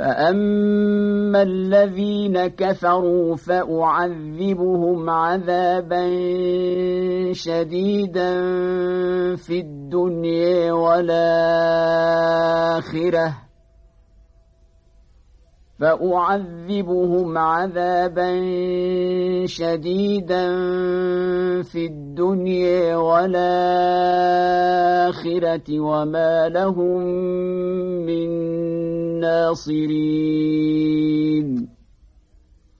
فأما الذين كفروا فأعذبهم عذابا شديدا في الدنيا والآخرة فأعذبهم عذابا شديدا في الدنيا والآخرة وما لهم من الناصرين.